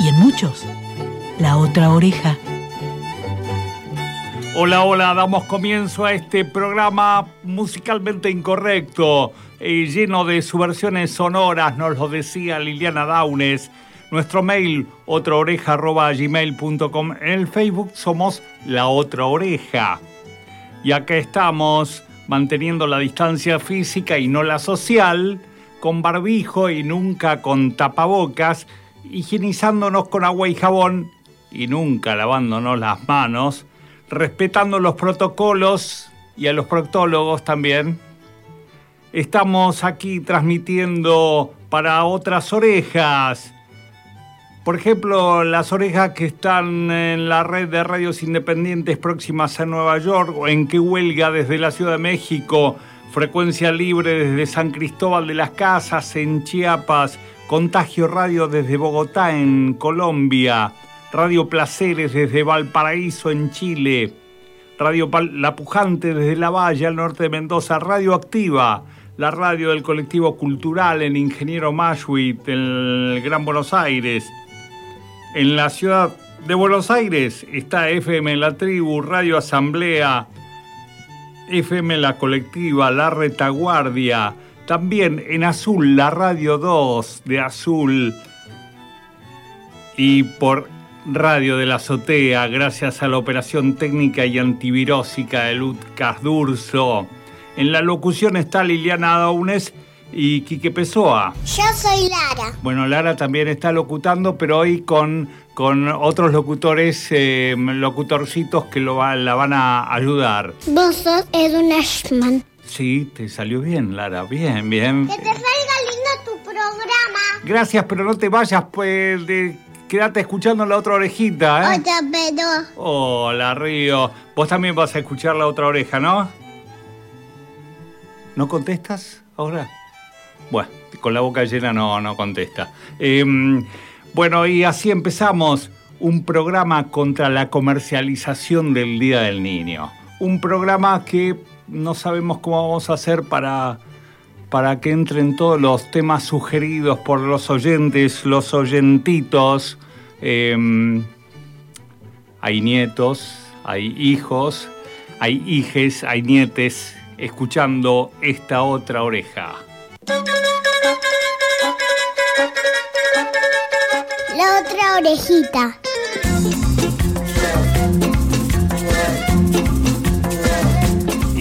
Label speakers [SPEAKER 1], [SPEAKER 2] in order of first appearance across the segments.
[SPEAKER 1] y en muchos la otra oreja.
[SPEAKER 2] Hola, hola, damos comienzo a este programa musicalmente incorrecto, y lleno de subversiones sonoras, nos lo decía Liliana Daunes. Nuestro mail, otraoreja.gmail.com. En el Facebook somos La Otra Oreja. Y acá estamos manteniendo la distancia física y no la social, con barbijo y nunca con tapabocas, higienizándonos con agua y jabón y nunca lavándonos las manos, respetando los protocolos y a los proctólogos también. Estamos aquí transmitiendo para otras orejas. Por ejemplo, las orejas que están en la red de radios independientes próximas a Nueva York o en que huelga desde la Ciudad de México, frecuencia libre desde San Cristóbal de las Casas en Chiapas, Contagio Radio desde Bogotá en Colombia, Radio Placeres desde Valparaíso en Chile, Radio La Pujante desde La Valle al norte de Mendoza, Radio Activa, la radio del colectivo cultural en Ingeniero Mashuit en el Gran Buenos Aires. En la ciudad de Buenos Aires está FM La Tribu, Radio Asamblea, FM La Colectiva, La Retaguardia, también en Azul, la Radio 2 de Azul. Y por Radio de la Azotea, gracias a la operación técnica y antivirósica de Lucas Durso. En la locución está Liliana Daunes y Quique Pessoa.
[SPEAKER 3] Yo soy Lara.
[SPEAKER 2] Bueno, Lara también está locutando, pero hoy con, con otros locutores, eh, locutorcitos que lo la van a ayudar.
[SPEAKER 3] Vos sos Edwin Ashman.
[SPEAKER 2] Sí, te salió bien, Lara. Bien, bien.
[SPEAKER 3] Que te salga lindo tu programa.
[SPEAKER 2] Gracias, pero no te vayas, pues. De, quédate escuchando la otra orejita,
[SPEAKER 3] ¿eh? Otra, pero.
[SPEAKER 2] Hola, Río. Vos también vas a escuchar la otra oreja, ¿no? ¿No contestas ahora? Bueno, con la boca llena no, no contesta. Em, bueno, y así empezamos un programa contra la comercialización del Día del Niño. Un programa que no sabemos cómo vamos a hacer para, para que entren todos los temas sugeridos por los oyentes, los oyentitos. Em, hay nietos, hay hijos, hay hijes, hay nietes escuchando esta otra oreja.
[SPEAKER 3] La otra orejita.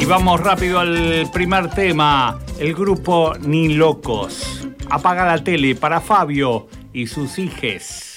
[SPEAKER 2] Vamos rápido al primer tema. El grupo Ni Locos. Apaga la tele para Fabio y sus hijes.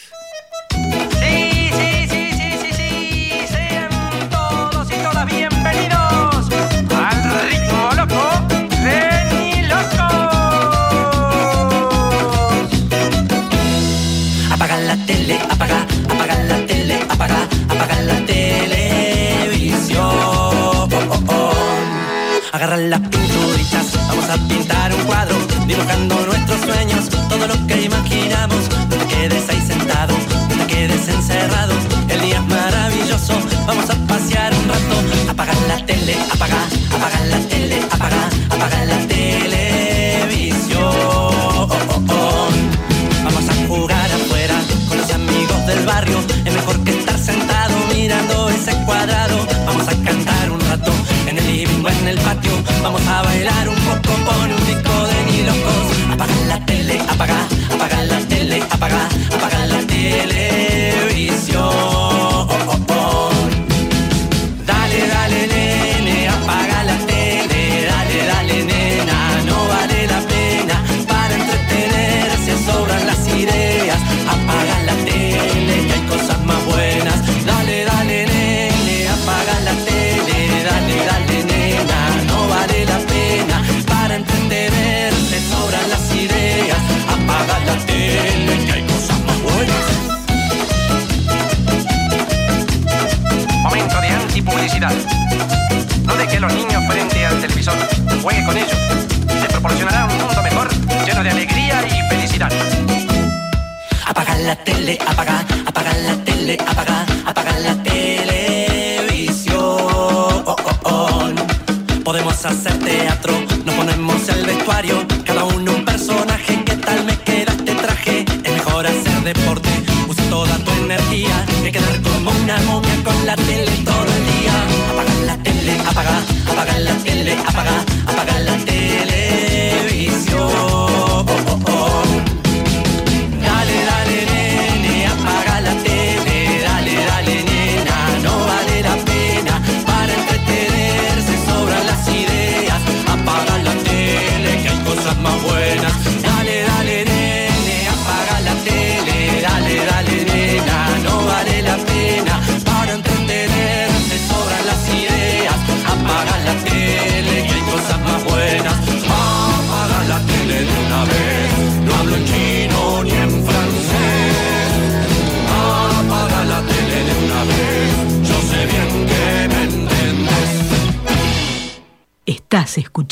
[SPEAKER 4] Dibujando nuestros sueños, todo lo que imaginamos. No te quedes ahí sentado, no te quedes encerrado. El día es maravilloso, vamos a pasear un rato. Apagar la tele, apaga, apaga la tele, apaga, apaga la televisión. Vamos a jugar afuera con los amigos del barrio, es mejor que estar sentado mirando ese cuadrado. Vamos a cantar un rato en el living o en el patio. Vamos a bailar un poco con un tele, apaga, apaga la tele, apaga, apaga la televisión.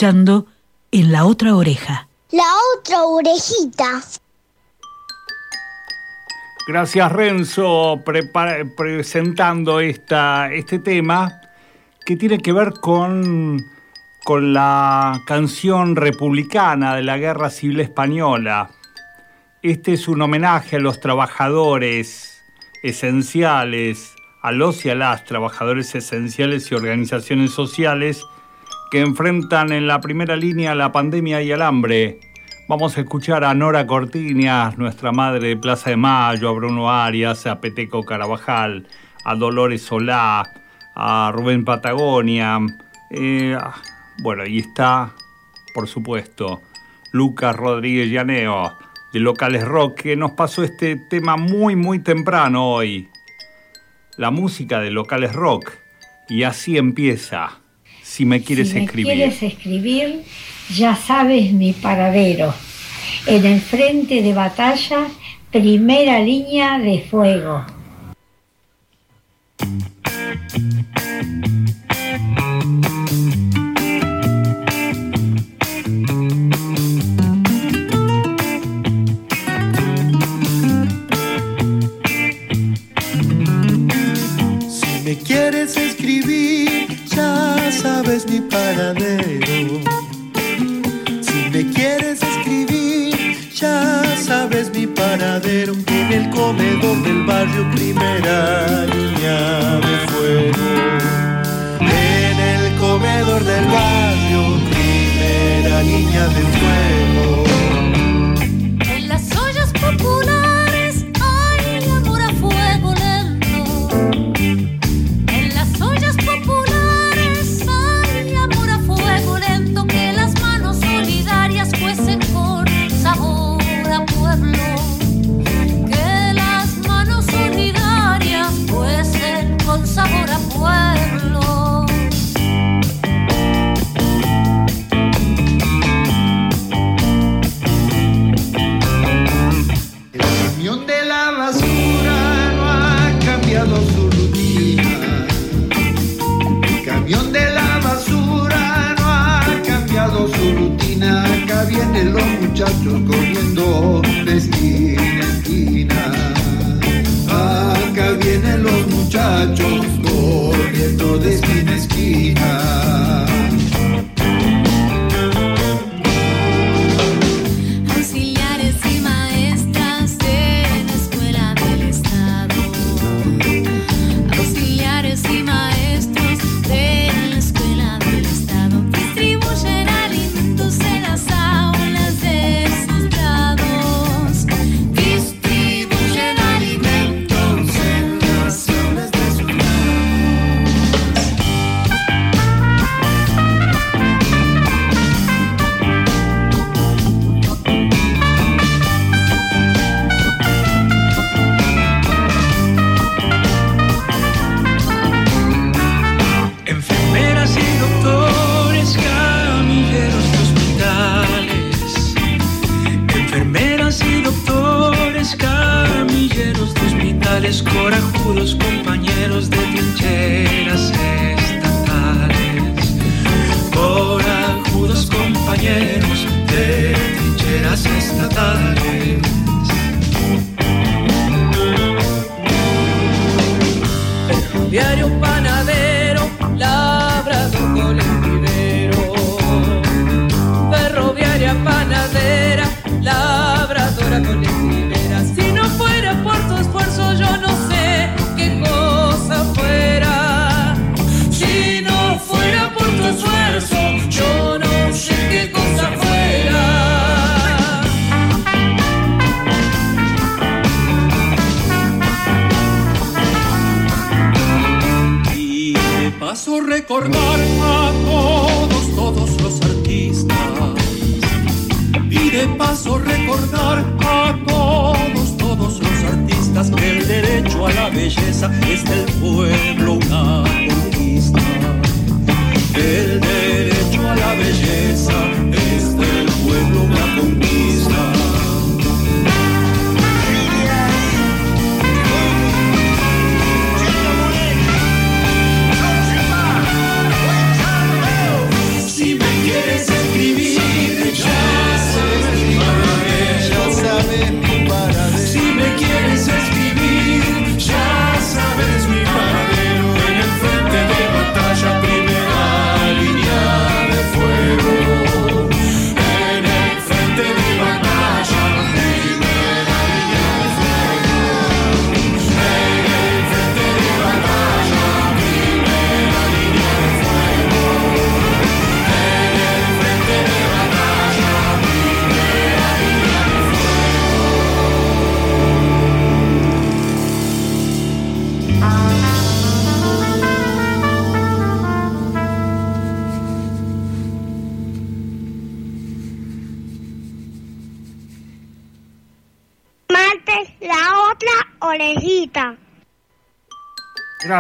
[SPEAKER 5] En la
[SPEAKER 1] otra oreja.
[SPEAKER 3] La otra orejita.
[SPEAKER 2] Gracias Renzo presentando esta, este tema que tiene que ver con, con la canción republicana de la Guerra Civil Española. Este es un homenaje a los trabajadores esenciales, a los y a las trabajadores esenciales y organizaciones sociales que enfrentan en la primera línea la pandemia y el hambre. Vamos a escuchar a Nora Cortiñas, nuestra madre de Plaza de Mayo, a Bruno Arias, a Peteco Carabajal, a Dolores Solá, a Rubén Patagonia. Eh, ah, bueno, y está, por supuesto, Lucas Rodríguez Llaneo, de Locales Rock, que nos pasó este tema muy, muy temprano hoy. La música de Locales Rock. Y así empieza si me quieres escribir.
[SPEAKER 6] escribir, ya sabes mi paradero. En el frente de batalla, primera línea de fuego.
[SPEAKER 7] Si no fuera por tu esfuerzo, yo no
[SPEAKER 8] sé qué cosa fuera. Si no fuera por tu esfuerzo, yo no sé qué cosa fuera. paso
[SPEAKER 9] recordar a recordar a todos, todos los artistas que el derecho a la belleza es del pueblo una conquista. El derecho a la belleza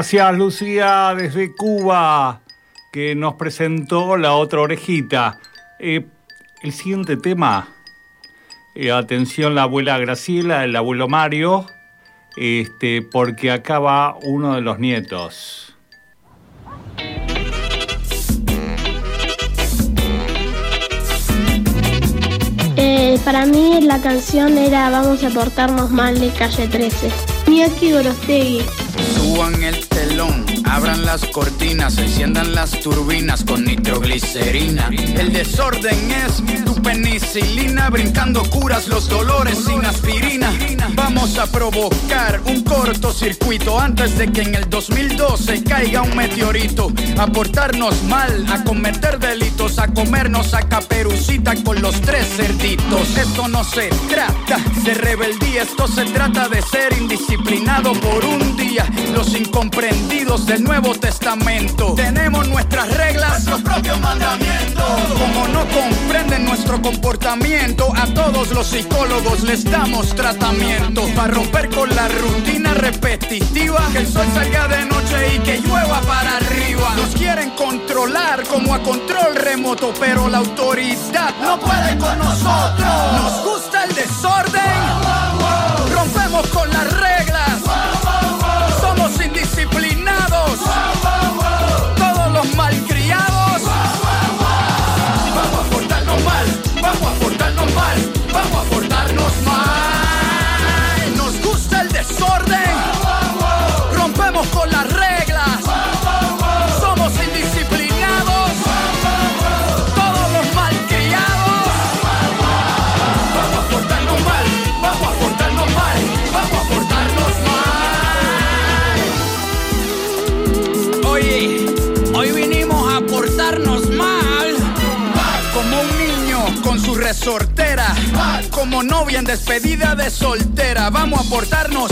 [SPEAKER 2] Gracias, Lucía, desde Cuba, que nos presentó la otra orejita. Eh, el siguiente tema, eh, atención la abuela Graciela, el abuelo Mario, este, porque acá va uno de los nietos.
[SPEAKER 3] Eh, para mí la canción era Vamos a portarnos mal de calle 13. Miyaki Gorostegui.
[SPEAKER 10] Suban el telón, abran las cortinas, enciendan las turbinas con nitroglicerina. El desorden es tu penicilina, brincando curas los dolores sin aspirina. Vamos a provocar un cortocircuito antes de que en el 2012 caiga un meteorito. A portarnos mal, a cometer delitos, a comernos a caperucita con los tres cerditos. Esto no se trata de rebeldía, esto se trata de ser indisciplinado por un día. Los incomprendidos del Nuevo Testamento. Tenemos nuestras reglas, nuestros propios mandamientos. Como no comprenden nuestro comportamiento, a todos los psicólogos les damos tratamiento. Para romper con la rutina repetitiva, que el sol salga de noche y que llueva para arriba. Nos quieren controlar como a control remoto, pero la autoridad no puede con nosotros. Nos gusta el desorden, rompemos con las reglas. Hoy vinimos a portarnos mal. Como un niño con su resortera. Como novia en despedida de soltera. Vamos a portarnos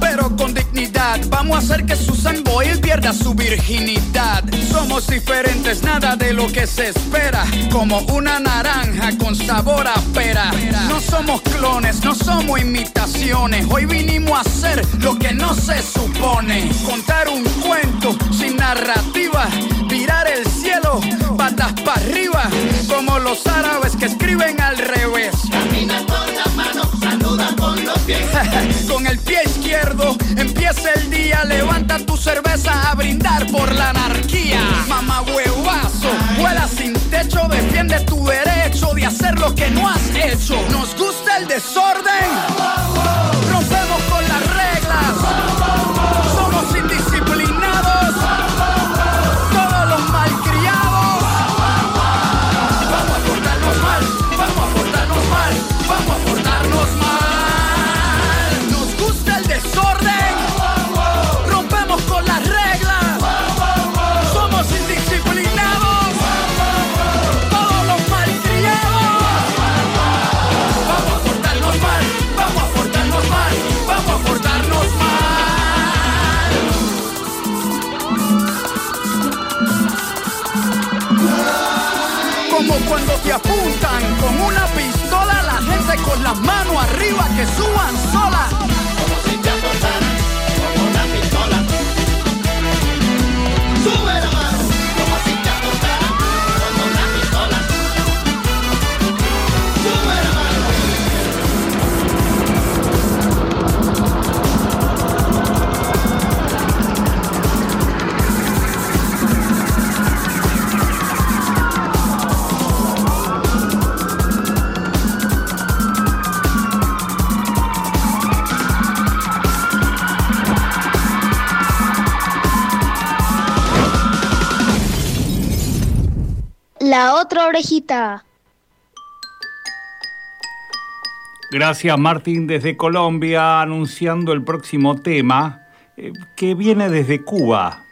[SPEAKER 10] pero con dignidad. Vamos a hacer que Susan Boyle pierda su virginidad. Somos diferentes, nada de lo que se espera. Como una naranja con sabor a pera. No somos clones, no somos imitaciones. Hoy vinimos a hacer lo que no se supone. Contar un cuento sin narrativa. Virar el cielo, patas para arriba. Como los árabes que escriben al revés. Camina con las manos, saluda con los pies. con el pie izquierdo empieza el día. Levanta tu cerveza a brindar por la anarquía. Mamá huevazo, vuela sin techo. Defiende tu derecho de hacer lo que no has hecho. Nos gusta el desorden. Rompemos con
[SPEAKER 3] orejita.
[SPEAKER 2] Gracias Martín desde Colombia anunciando el próximo tema eh, que viene desde Cuba.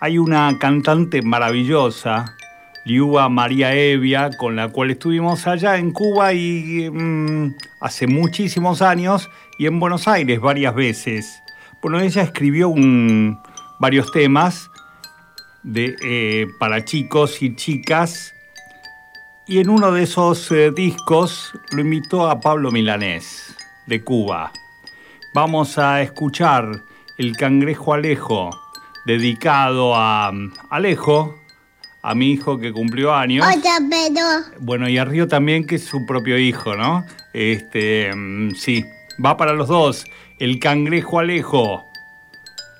[SPEAKER 2] Hay una cantante maravillosa, Liuba María Evia, con la cual estuvimos allá en Cuba y mm, hace muchísimos años y en Buenos Aires varias veces. Bueno, ella escribió varios temas eh, para chicos y chicas y en uno de esos eh, discos lo invitó a Pablo Milanés, de Cuba. Vamos a escuchar El Cangrejo Alejo, dedicado a mm, Alejo, a mi hijo que cumplió años.
[SPEAKER 3] Pedro.
[SPEAKER 2] Bueno, y a Río también, que es su propio hijo, ¿no? Este, mm, sí, va para los dos. El Cangrejo Alejo,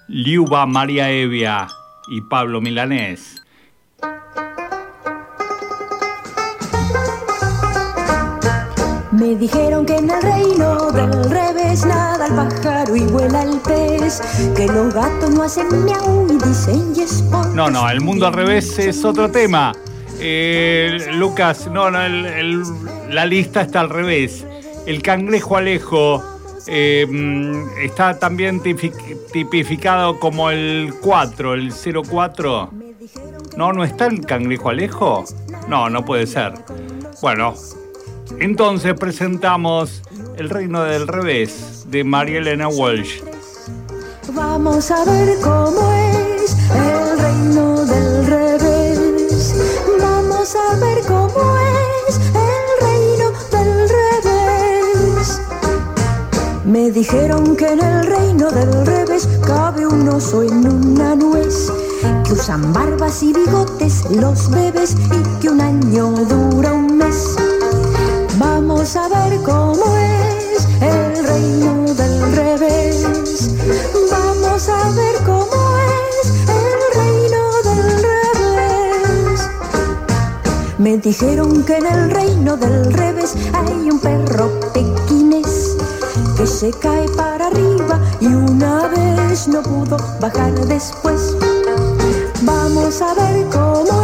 [SPEAKER 2] Liuba María Evia y Pablo Milanés.
[SPEAKER 11] Me dijeron que en el reino del revés nada el pájaro y vuela el pez, que los gatos no hacen miau y dicen yes por
[SPEAKER 2] No, no, el mundo al revés es otro tema. Eh, Lucas, no, no, el- el- la lista está al revés. El cangrejo Alejo eh, mm, está también tipi- tipificado como el 4, el 04. No, no está el cangrejo Alejo. No, no puede ser. Bueno, entonces presentamos El Reino del Revés de María Elena Walsh.
[SPEAKER 11] Vamos a ver cómo es el reino del revés. Vamos a ver cómo es el reino del revés. Me dijeron que en el reino del revés cabe un oso en una nuez. Que usan barbas y bigotes los bebés y que un año dura un. Vamos a ver cómo es el reino del revés. Vamos a ver cómo es el reino del revés. Me dijeron que en el reino del revés hay un perro pequinés que se cae para arriba y una vez no pudo bajar después. Vamos a ver cómo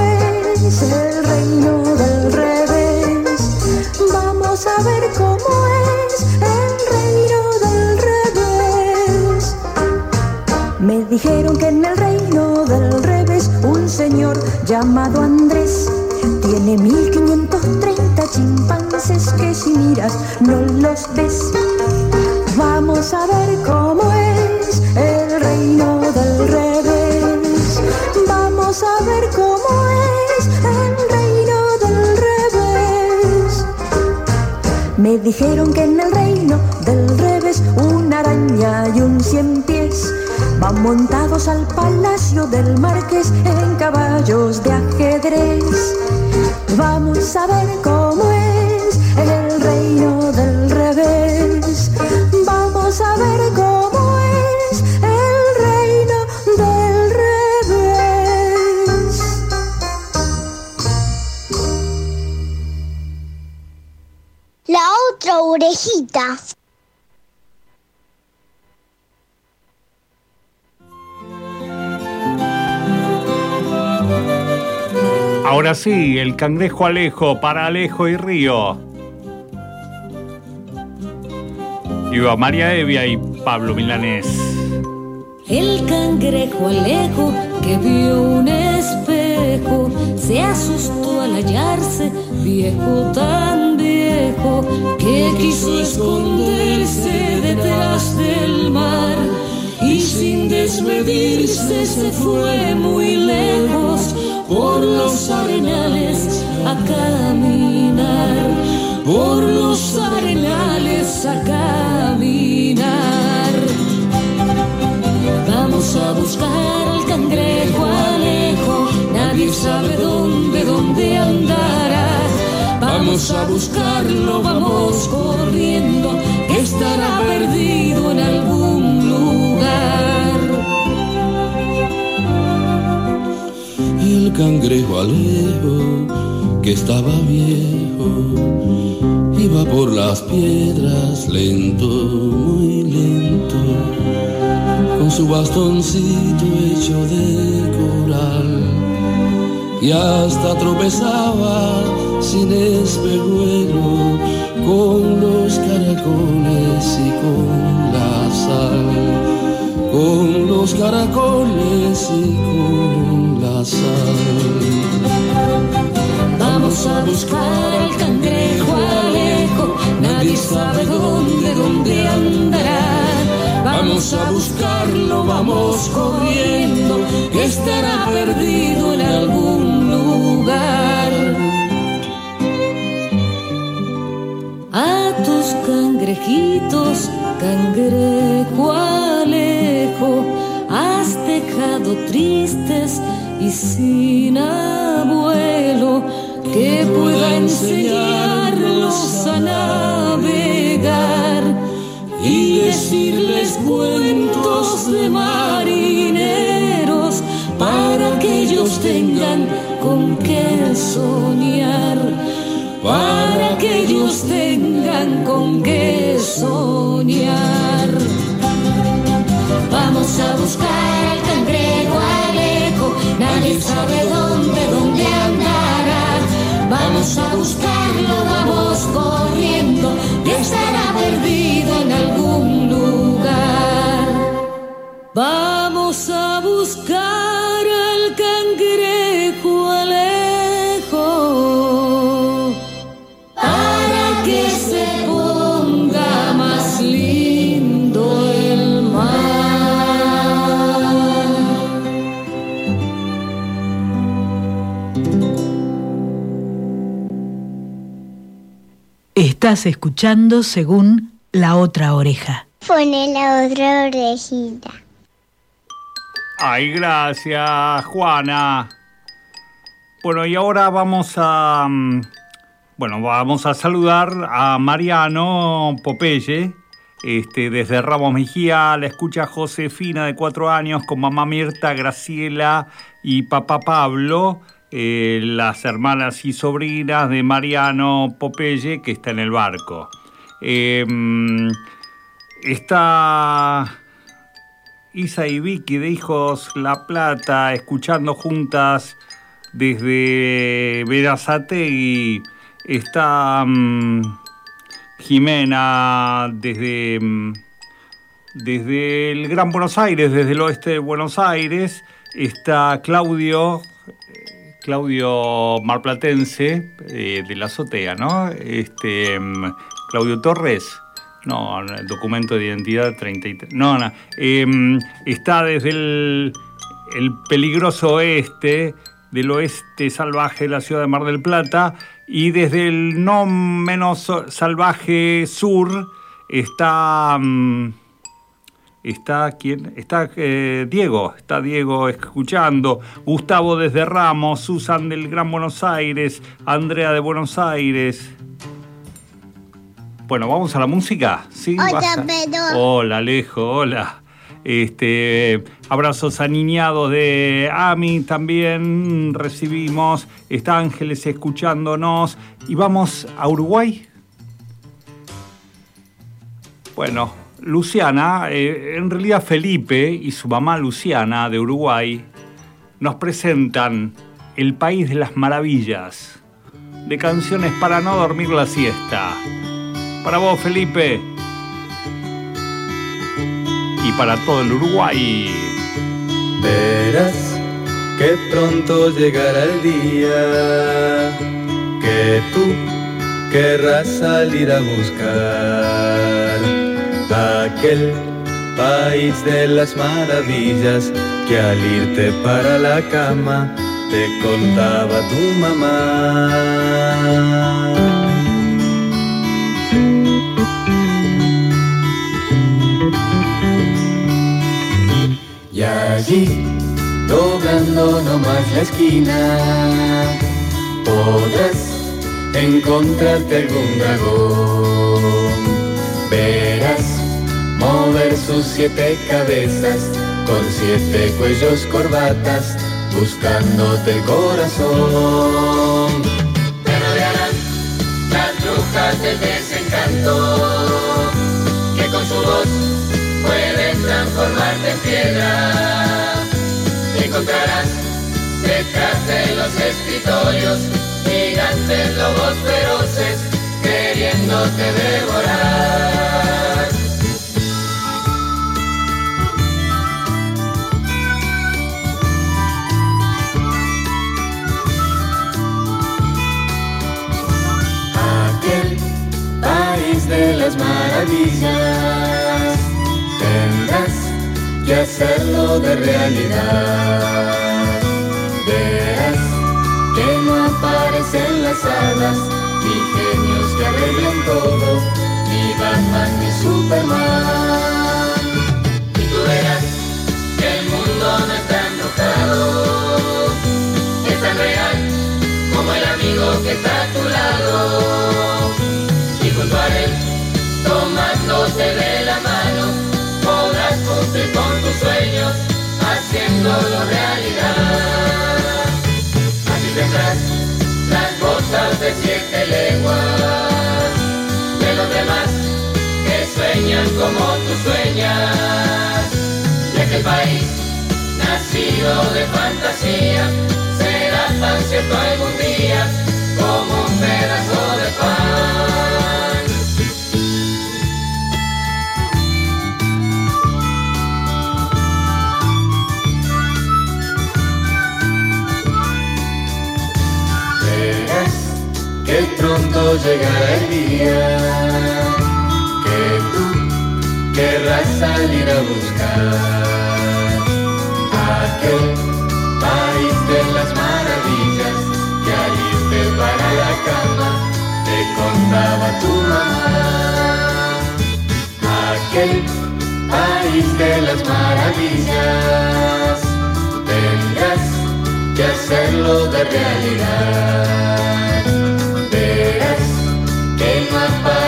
[SPEAKER 11] Vamos a ver cómo es el reino del revés. Vamos a ver cómo es el reino del revés. Me dijeron que en el reino del revés una araña y un cien pies van montados al palacio del marqués en caballos de ajedrez. Vamos a ver
[SPEAKER 3] orejita.
[SPEAKER 2] Ahora sí, el cangrejo Alejo para Alejo y Río. Iba María Evia y Pablo Milanés.
[SPEAKER 12] El cangrejo Alejo que vio un espejo se asustó al hallarse viejo tan viejo que quiso esconderse detrás del mar. Y sin despedirse se fue muy lejos por los arenales
[SPEAKER 6] a caminar. por los arenales a caminar. Vamos a buscar sabe dónde, dónde andará. Vamos a buscarlo, vamos corriendo, que estará perdido en algún lugar.
[SPEAKER 13] El cangrejo alejo que estaba viejo iba por las piedras lento, muy lento, con su bastoncito hecho de coral y hasta tropezaba sin espejuelo con los caracoles y con la sal, con los caracoles y con la sal.
[SPEAKER 6] Vamos a buscar al cangrejo alejo, nadie sabe dónde, dónde andará. Vamos a buscarlo, vamos corriendo, estará perdido en algún lugar. A tus cangrejitos, cangrejo alejo, has dejado tristes y sin abuelo que pueda enseñarlos a y decirles cuentos de marineros para que ellos tengan con qué soñar, para que ellos tengan con qué soñar. Vamos a buscar al cangrejo alejo, nadie sabe dónde,
[SPEAKER 1] Estás escuchando según la otra oreja.
[SPEAKER 3] Pone la otra orejita.
[SPEAKER 2] Ay, gracias, Juana. Bueno, y ahora vamos a. mm, Bueno, vamos a saludar a Mariano Popeye. Este, desde Ramos Mejía la escucha Josefina de cuatro años con mamá Mirta, Graciela y papá Pablo, eh, las hermanas y sobrinas de Mariano Popeye que está en el barco. Eh, mm, está Isa y Vicky de Hijos La Plata, escuchando juntas desde Verazategui. Está mm, Jimena desde, mm, desde el Gran Buenos Aires, desde el oeste de Buenos Aires. Está Claudio, Claudio Marplatense, eh, de la azotea, ¿no? Este, mm, Claudio Torres. No, documento de identidad 33. No, no. em, está desde el, el peligroso oeste, del oeste salvaje de la ciudad de Mar del Plata, y desde el no menos salvaje sur está. mm, Está quién? Está eh, Diego, está Diego escuchando, Gustavo desde Ramos, Susan del Gran Buenos Aires, Andrea de Buenos Aires. Bueno, vamos a la música. ¿Sí?
[SPEAKER 3] Hola,
[SPEAKER 2] ¿Vas a-
[SPEAKER 3] Pedro.
[SPEAKER 2] Hola, Alejo, hola. Este, abrazos aniñados de Ami también recibimos. Está Ángeles escuchándonos. Y vamos a Uruguay. Bueno, Luciana, eh, en realidad Felipe y su mamá Luciana de Uruguay nos presentan El País de las Maravillas, de canciones para no dormir la siesta. Para vos, Felipe. Y para todo el Uruguay.
[SPEAKER 14] Verás que pronto llegará el día que tú querrás salir a buscar aquel país de las maravillas que al irte para la cama te contaba tu mamá. Y allí, doblando nomás la esquina, podrás encontrarte algún dragón Verás mover sus siete cabezas con siete cuellos corbatas buscándote el corazón.
[SPEAKER 15] Te rodearán las brujas del desencanto que con su voz pueden transformarte en piedra. Encontrarás detrás de los escritorios gigantes lobos feroces queriéndote devorar.
[SPEAKER 14] Aquel país de las maravillas tendrás que hacerlo de realidad. Verás que no aparecen las hadas, ni genios que arreglen todo, ni Batman ni Superman.
[SPEAKER 15] Y tú verás que el mundo no está embrujado, es tan real como el amigo que está a tu lado. Y junto a él, tomándote de la mano, podrás cumplir con tus sueños, haciéndolo realidad. Así tendrás de siete leguas de los demás que sueñan como tú sueñas. De aquel país nacido de fantasía será tan cierto algún día como un pedazo de pan.
[SPEAKER 14] Llegará el día que tú querrás salir a buscar aquel país de las maravillas que al irte para la cama te contaba tu mamá. Aquel país de las maravillas tendrás que hacerlo de realidad.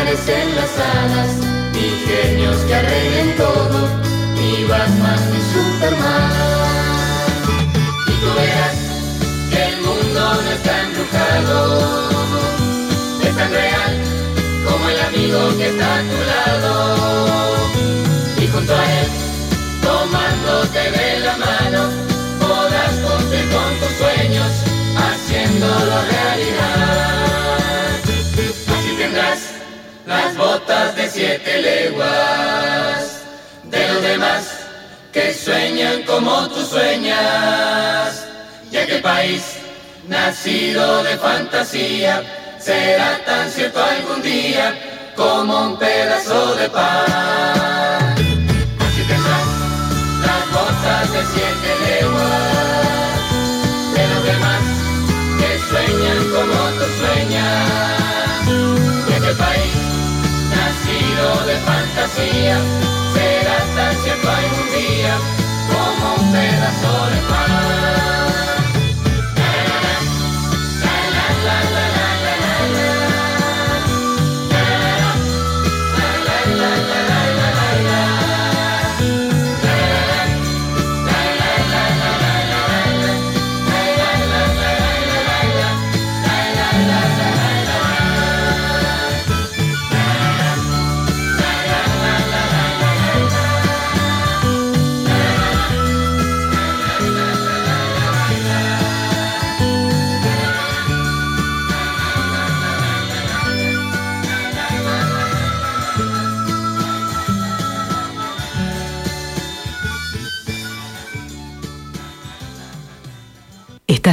[SPEAKER 14] Aparecen las hadas, ni genios que arreglen todo, ni Batman ni Superman.
[SPEAKER 15] Y tú verás que el mundo no está embrujado, es tan real como el amigo que está a tu lado. Y junto a él, tomándote de la mano, podrás cumplir con tus sueños, haciéndolo realidad. Las botas de siete leguas de los demás que sueñan como tú sueñas, ya que el país nacido de fantasía será tan cierto algún día como un pedazo de pan. Será tan cierto algún día como un pedazo de pan.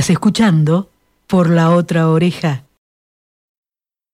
[SPEAKER 1] Escuchando por la otra oreja.